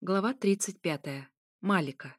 Глава 35. Малика.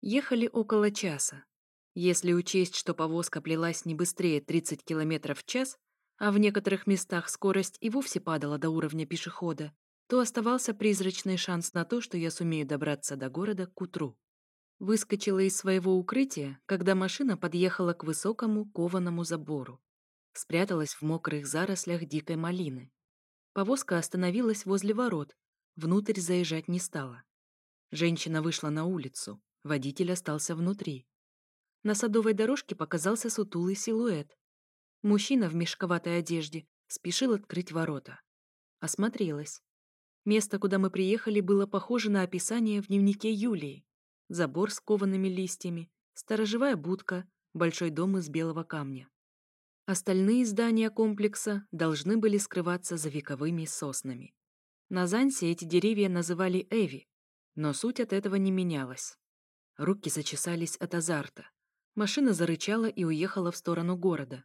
Ехали около часа. Если учесть, что повозка плелась не быстрее 30 км в час, а в некоторых местах скорость и вовсе падала до уровня пешехода, то оставался призрачный шанс на то, что я сумею добраться до города к утру. Выскочила из своего укрытия, когда машина подъехала к высокому кованому забору. Спряталась в мокрых зарослях дикой малины. Повозка остановилась возле ворот, Внутрь заезжать не стала. Женщина вышла на улицу, водитель остался внутри. На садовой дорожке показался сутулый силуэт. Мужчина в мешковатой одежде спешил открыть ворота. Осмотрелась. Место, куда мы приехали, было похоже на описание в дневнике Юлии. Забор с коваными листьями, сторожевая будка, большой дом из белого камня. Остальные здания комплекса должны были скрываться за вековыми соснами. На Зансе эти деревья называли Эви, но суть от этого не менялась. Руки зачесались от азарта. Машина зарычала и уехала в сторону города.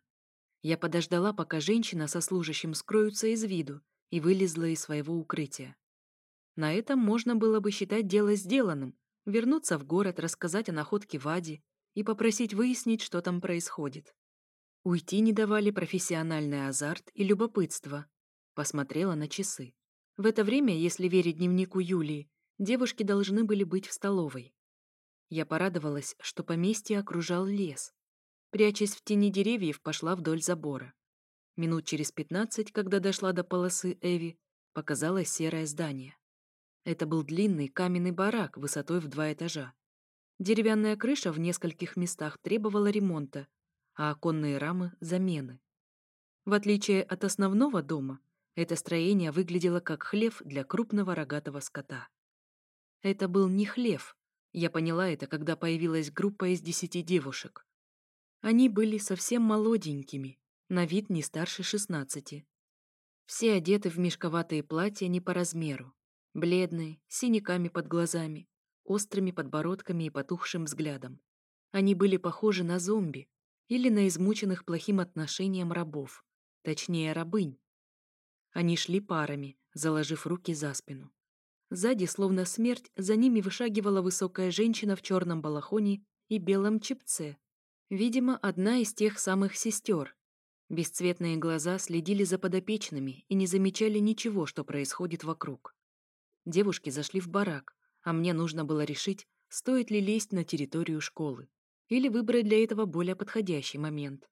Я подождала, пока женщина со служащим скроются из виду, и вылезла из своего укрытия. На этом можно было бы считать дело сделанным, вернуться в город, рассказать о находке Вади и попросить выяснить, что там происходит. Уйти не давали профессиональный азарт и любопытство. Посмотрела на часы. В это время, если верить дневнику Юлии, девушки должны были быть в столовой. Я порадовалась, что поместье окружал лес. Прячась в тени деревьев, пошла вдоль забора. Минут через пятнадцать, когда дошла до полосы Эви, показалось серое здание. Это был длинный каменный барак высотой в два этажа. Деревянная крыша в нескольких местах требовала ремонта, а оконные рамы — замены. В отличие от основного дома, это строение выглядело как хлев для крупного рогатого скота. Это был не хлев. Я поняла это, когда появилась группа из десяти девушек. Они были совсем молоденькими, на вид не старше шестнадцати. Все одеты в мешковатые платья не по размеру, бледные, с синяками под глазами, острыми подбородками и потухшим взглядом. Они были похожи на зомби или на измученных плохим отношением рабов, точнее рабынь. Они шли парами, заложив руки за спину. Сзади, словно смерть, за ними вышагивала высокая женщина в черном балахоне и белом чепце. Видимо, одна из тех самых сестер. Бесцветные глаза следили за подопечными и не замечали ничего, что происходит вокруг. Девушки зашли в барак, а мне нужно было решить, стоит ли лезть на территорию школы или выбрать для этого более подходящий момент.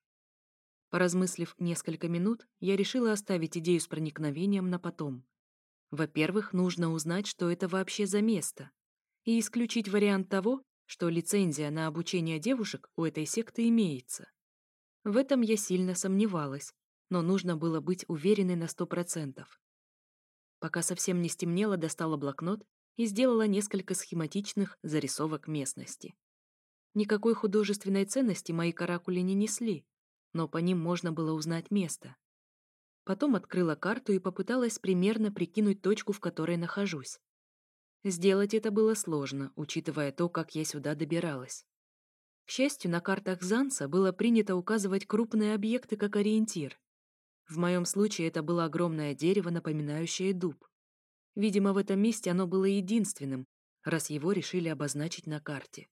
Поразмыслив несколько минут, я решила оставить идею с проникновением на потом. Во-первых, нужно узнать, что это вообще за место, и исключить вариант того, что лицензия на обучение девушек у этой секты имеется. В этом я сильно сомневалась, но нужно было быть уверенной на сто процентов. Пока совсем не стемнело, достала блокнот и сделала несколько схематичных зарисовок местности. Никакой художественной ценности мои каракули не несли, но по ним можно было узнать место. Потом открыла карту и попыталась примерно прикинуть точку, в которой нахожусь. Сделать это было сложно, учитывая то, как я сюда добиралась. К счастью, на картах Занса было принято указывать крупные объекты как ориентир. В моем случае это было огромное дерево, напоминающее дуб. Видимо, в этом месте оно было единственным, раз его решили обозначить на карте.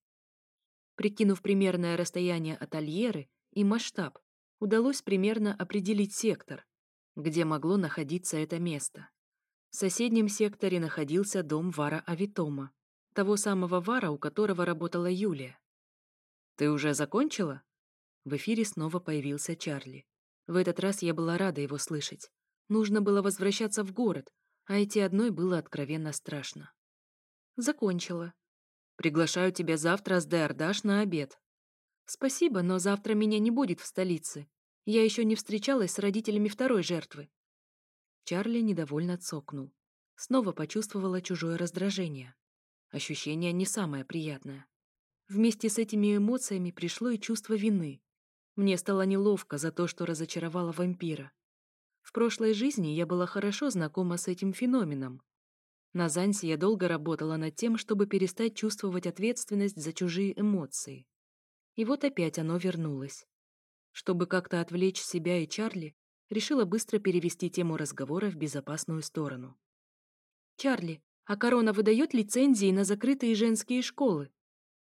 Прикинув примерное расстояние от Альеры и масштаб, удалось примерно определить сектор, где могло находиться это место. В соседнем секторе находился дом Вара Авитома, того самого Вара, у которого работала Юлия. «Ты уже закончила?» В эфире снова появился Чарли. В этот раз я была рада его слышать. Нужно было возвращаться в город, а идти одной было откровенно страшно. «Закончила. Приглашаю тебя завтра с Деордаш на обед. «Спасибо, но завтра меня не будет в столице. Я еще не встречалась с родителями второй жертвы». Чарли недовольно цокнул. Снова почувствовала чужое раздражение. Ощущение не самое приятное. Вместе с этими эмоциями пришло и чувство вины. Мне стало неловко за то, что разочаровала вампира. В прошлой жизни я была хорошо знакома с этим феноменом. На Зансе я долго работала над тем, чтобы перестать чувствовать ответственность за чужие эмоции. И вот опять оно вернулось. Чтобы как-то отвлечь себя и Чарли, решила быстро перевести тему разговора в безопасную сторону. «Чарли, А корона выдает лицензии на закрытые женские школы?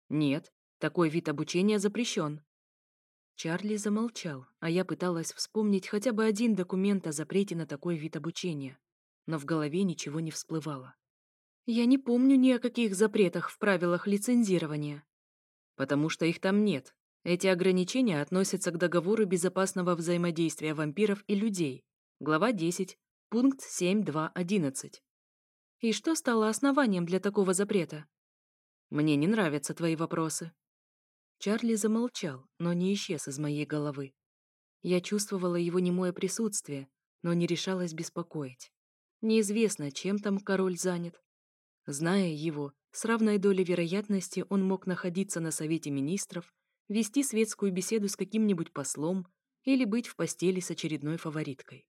Нет, такой вид обучения запрещен. Чарли замолчал, а я пыталась вспомнить хотя бы один документ о запрете на такой вид обучения, но в голове ничего не всплывало. Я не помню ни о каких запретах в правилах лицензирования. Потому что их там нет. Эти ограничения относятся к договору безопасного взаимодействия вампиров и людей. Глава 10, пункт 7.2.11. И что стало основанием для такого запрета? Мне не нравятся твои вопросы. Чарли замолчал, но не исчез из моей головы. Я чувствовала его немое присутствие, но не решалась беспокоить. Неизвестно, чем там король занят. Зная его, с равной долей вероятности он мог находиться на Совете Министров, вести светскую беседу с каким-нибудь послом или быть в постели с очередной фавориткой.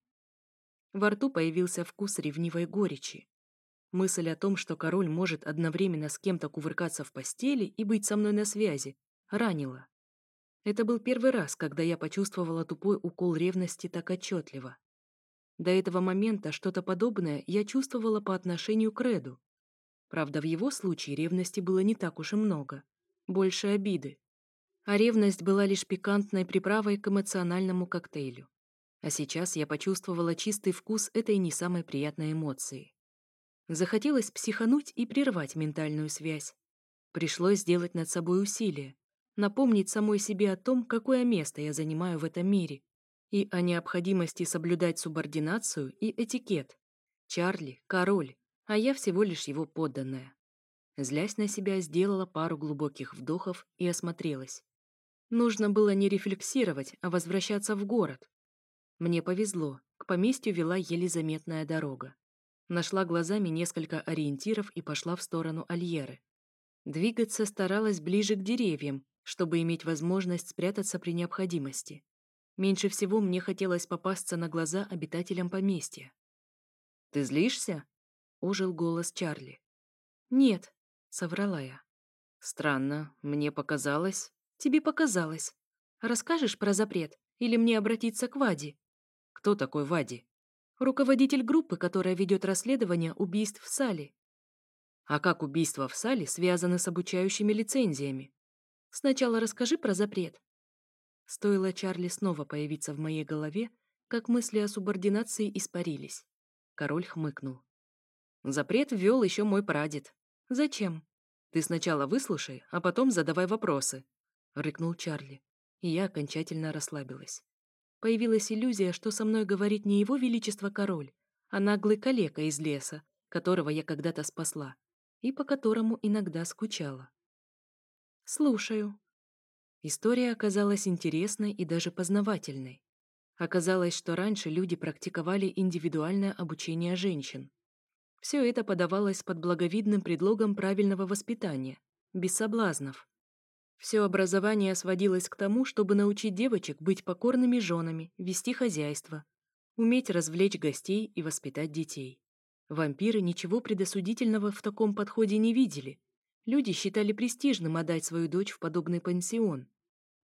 Во рту появился вкус ревнивой горечи. Мысль о том, что король может одновременно с кем-то кувыркаться в постели и быть со мной на связи, ранила. Это был первый раз, когда я почувствовала тупой укол ревности так отчетливо. До этого момента что-то подобное я чувствовала по отношению к Реду. Правда, в его случае ревности было не так уж и много. Больше обиды. А ревность была лишь пикантной приправой к эмоциональному коктейлю. А сейчас я почувствовала чистый вкус этой не самой приятной эмоции. Захотелось психануть и прервать ментальную связь. Пришлось сделать над собой усилие, напомнить самой себе о том, какое место я занимаю в этом мире, и о необходимости соблюдать субординацию и этикет. Чарли — король, а я всего лишь его подданная. Злясь на себя, сделала пару глубоких вдохов и осмотрелась. Нужно было не рефлексировать, а возвращаться в город. Мне повезло, к поместью вела еле заметная дорога. Нашла глазами несколько ориентиров и пошла в сторону Альеры. Двигаться старалась ближе к деревьям, чтобы иметь возможность спрятаться при необходимости. Меньше всего мне хотелось попасться на глаза обитателям поместья. «Ты злишься?» — ожил голос Чарли. «Нет», — соврала я. «Странно, мне показалось...» «Тебе показалось. Расскажешь про запрет или мне обратиться к Ваде?» «Кто такой Вади?» «Руководитель группы, которая ведет расследование убийств в Сале». «А как убийства в Сале связаны с обучающими лицензиями?» Сначала расскажи про запрет». Стоило Чарли снова появиться в моей голове, как мысли о субординации испарились. Король хмыкнул. «Запрет ввел еще мой прадед. Зачем? Ты сначала выслушай, а потом задавай вопросы», — рыкнул Чарли. И я окончательно расслабилась. Появилась иллюзия, что со мной говорит не его величество король, а наглый калека из леса, которого я когда-то спасла, и по которому иногда скучала. «Слушаю». История оказалась интересной и даже познавательной. Оказалось, что раньше люди практиковали индивидуальное обучение женщин. Все это подавалось под благовидным предлогом правильного воспитания, без соблазнов. Все образование сводилось к тому, чтобы научить девочек быть покорными женами, вести хозяйство, уметь развлечь гостей и воспитать детей. Вампиры ничего предосудительного в таком подходе не видели Люди считали престижным отдать свою дочь в подобный пансион.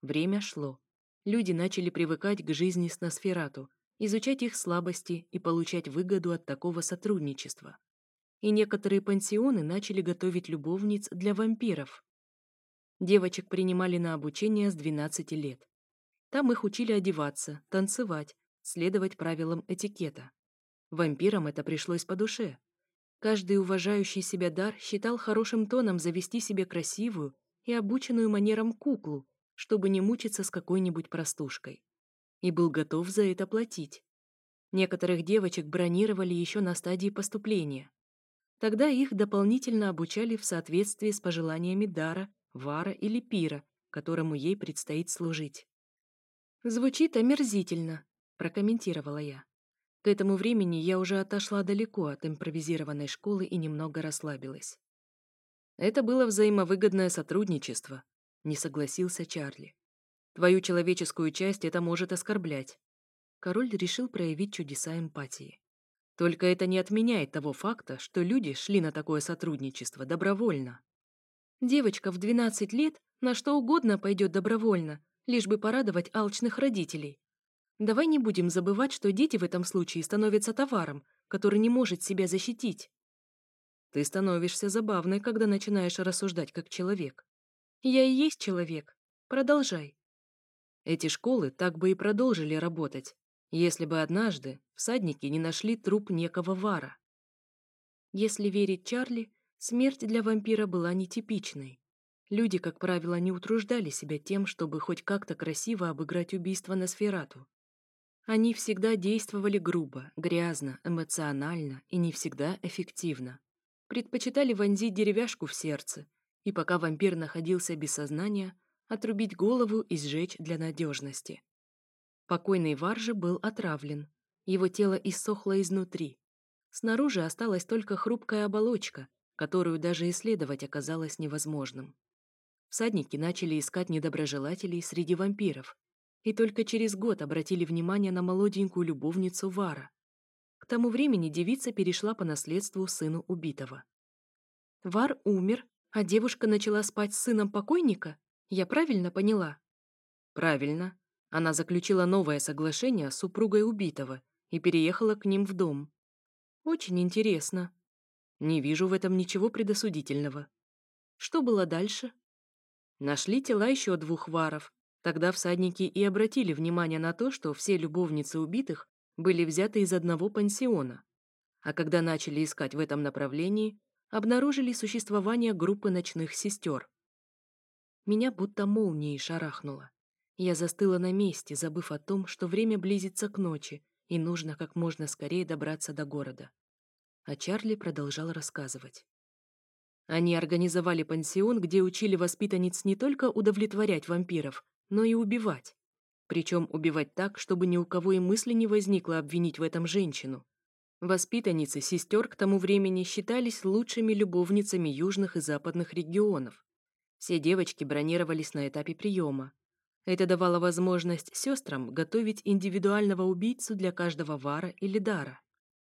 Время шло. Люди начали привыкать к жизни с Носферату, изучать их слабости и получать выгоду от такого сотрудничества. И некоторые пансионы начали готовить любовниц для вампиров. Девочек принимали на обучение с 12 лет. Там их учили одеваться, танцевать, следовать правилам этикета. Вампирам это пришлось по душе. Каждый уважающий себя дар считал хорошим тоном завести себе красивую и обученную манерам куклу, чтобы не мучиться с какой-нибудь простушкой. И был готов за это платить. Некоторых девочек бронировали еще на стадии поступления. Тогда их дополнительно обучали в соответствии с пожеланиями дара, вара или пира, которому ей предстоит служить. «Звучит омерзительно», — прокомментировала я. К этому времени я уже отошла далеко от импровизированной школы и немного расслабилась. Это было взаимовыгодное сотрудничество, не согласился Чарли. Твою человеческую часть это может оскорблять. Король решил проявить чудеса эмпатии. Только это не отменяет того факта, что люди шли на такое сотрудничество добровольно. Девочка в 12 лет на что угодно пойдет добровольно, лишь бы порадовать алчных родителей, Давай не будем забывать, что дети в этом случае становятся товаром, который не может себя защитить. Ты становишься забавной, когда начинаешь рассуждать как человек. Я и есть человек. Продолжай. Эти школы так бы и продолжили работать, если бы однажды всадники не нашли труп некого Вара. Если верить Чарли, смерть для вампира была нетипичной. Люди, как правило, не утруждали себя тем, чтобы хоть как-то красиво обыграть убийство на сферату. Они всегда действовали грубо, грязно, эмоционально и не всегда эффективно. Предпочитали вонзить деревяшку в сердце, и пока вампир находился без сознания, отрубить голову и сжечь для надежности. Покойный Варжи был отравлен. Его тело иссохло изнутри. Снаружи осталась только хрупкая оболочка, которую даже исследовать оказалось невозможным. Всадники начали искать недоброжелателей среди вампиров и только через год обратили внимание на молоденькую любовницу Вара. К тому времени девица перешла по наследству сыну убитого. Вар умер, а девушка начала спать с сыном покойника? Я правильно поняла? Правильно. Она заключила новое соглашение с супругой убитого и переехала к ним в дом. Очень интересно. Не вижу в этом ничего предосудительного. Что было дальше? Нашли тела еще двух варов. Тогда всадники и обратили внимание на то, что все любовницы убитых были взяты из одного пансиона. А когда начали искать в этом направлении, обнаружили существование группы ночных сестер. Меня будто молнией шарахнуло. Я застыла на месте, забыв о том, что время близится к ночи, и нужно как можно скорее добраться до города. А Чарли продолжал рассказывать. Они организовали пансион, где учили воспитанниц не только удовлетворять вампиров, но и убивать. Причем убивать так, чтобы ни у кого и мысли не возникло обвинить в этом женщину. Воспитанницы сестер к тому времени считались лучшими любовницами южных и западных регионов. Все девочки бронировались на этапе приема, это давало возможность сестрам готовить индивидуального убийцу для каждого вара или дара.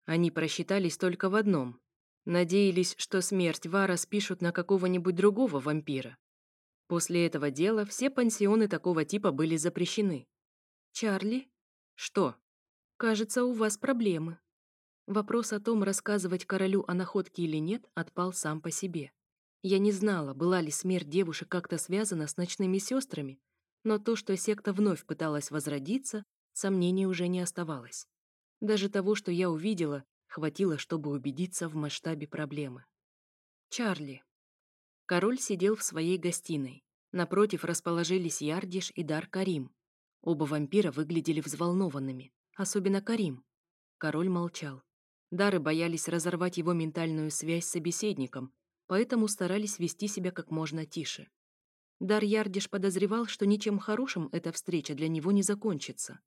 Они просчитались только в одном. Надеялись, что смерть вара спишут на какого-нибудь другого вампира. После этого дела все пансионы такого типа были запрещены. «Чарли?» «Что?» «Кажется, у вас проблемы». Вопрос о том, рассказывать королю о находке или нет, отпал сам по себе. Я не знала, была ли смерть девушек как-то связана с ночными сестрами, но то, что секта вновь пыталась возродиться, сомнений уже не оставалось. Даже того, что я увидела, хватило, чтобы убедиться в масштабе проблемы. Чарли. Король сидел в своей гостиной. Напротив расположились Ярдиш и Дар Карим. Оба вампира выглядели взволнованными, особенно Карим. Король молчал. Дары боялись разорвать его ментальную связь с собеседником, поэтому старались вести себя как можно тише. Дар Ярдиш подозревал, что ничем хорошим эта встреча для него не закончится.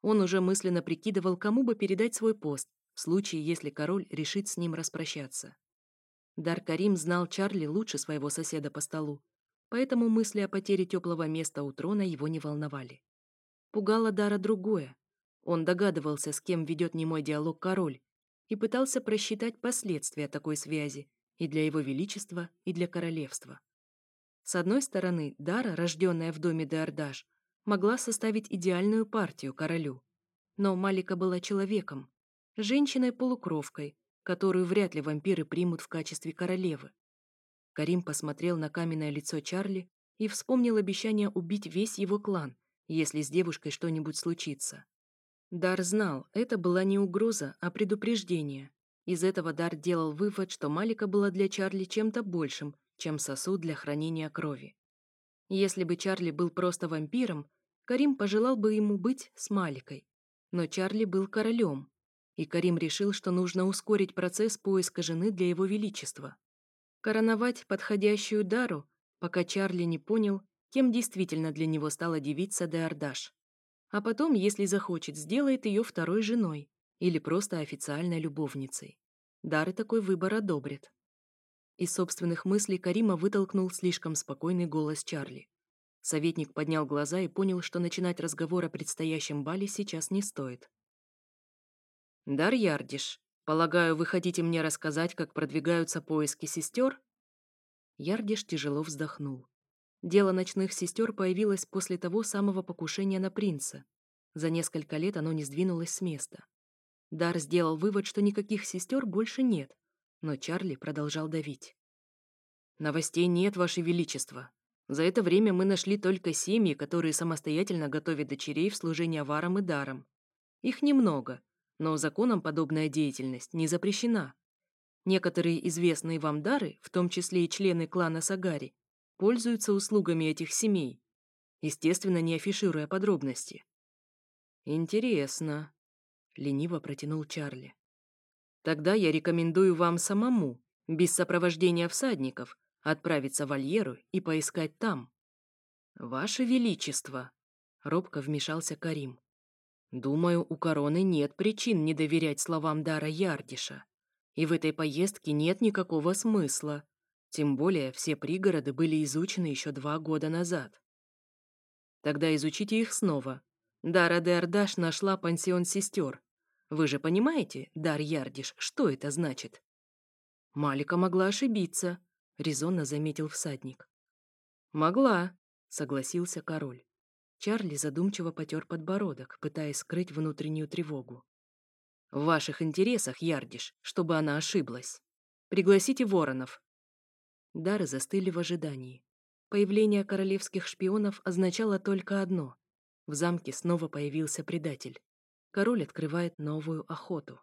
Он уже мысленно прикидывал, кому бы передать свой пост, в случае, если король решит с ним распрощаться. Дар Карим знал Чарли лучше своего соседа по столу, поэтому мысли о потере теплого места у трона его не волновали. Пугало Дара другое. Он догадывался, с кем ведет немой диалог король, и пытался просчитать последствия такой связи и для его величества, и для королевства. С одной стороны, Дара, рожденная в доме Деордаш, могла составить идеальную партию королю. Но Малика была человеком, женщиной-полукровкой, которую вряд ли вампиры примут в качестве королевы. Карим посмотрел на каменное лицо Чарли и вспомнил обещание убить весь его клан, если с девушкой что-нибудь случится. Дар знал, это была не угроза, а предупреждение. Из этого Дар делал вывод, что Малика была для Чарли чем-то большим, чем сосуд для хранения крови. Если бы Чарли был просто вампиром, Карим пожелал бы ему быть с Маликой. Но Чарли был королем, и Карим решил, что нужно ускорить процесс поиска жены для его величества. Короновать подходящую Дару, пока Чарли не понял, кем действительно для него стала девица Деордаш. А потом, если захочет, сделает ее второй женой или просто официальной любовницей. Дары такой выбор одобрит. Из собственных мыслей Карима вытолкнул слишком спокойный голос Чарли. Советник поднял глаза и понял, что начинать разговор о предстоящем бале сейчас не стоит. «Дар Ярдиш, полагаю, вы хотите мне рассказать, как продвигаются поиски сестер?» Ярдиш тяжело вздохнул. Дело ночных сестер появилось после того самого покушения на принца. За несколько лет оно не сдвинулось с места. Дар сделал вывод, что никаких сестер больше нет, но Чарли продолжал давить. «Новостей нет, Ваше Величество. За это время мы нашли только семьи, которые самостоятельно готовят дочерей в служение варам и дарам. Их немного, но законом подобная деятельность не запрещена. Некоторые известные вам дары, в том числе и члены клана Сагари, пользуются услугами этих семей, естественно, не афишируя подробности. «Интересно», — лениво протянул Чарли. «Тогда я рекомендую вам самому, без сопровождения всадников, отправиться в Альеру и поискать там». «Ваше Величество», — робко вмешался Карим. «Думаю, у короны нет причин не доверять словам Дара Ярдиша, и в этой поездке нет никакого смысла, тем более все пригороды были изучены еще два года назад. Тогда изучите их снова. Дара де Ардаш нашла пансион сестер. Вы же понимаете, Дар Ярдиш, что это значит? Малика могла ошибиться, резонно заметил всадник. Могла, согласился король. Чарли задумчиво потер подбородок, пытаясь скрыть внутреннюю тревогу. В ваших интересах, Ярдиш, чтобы она ошиблась. Пригласите воронов, Дары застыли в ожидании. Появление королевских шпионов означало только одно. В замке снова появился предатель. Король открывает новую охоту.